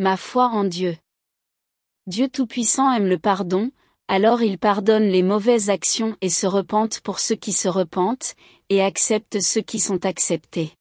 Ma foi en Dieu. Dieu Tout-Puissant aime le pardon, alors il pardonne les mauvaises actions et se repente pour ceux qui se repentent, et accepte ceux qui sont acceptés.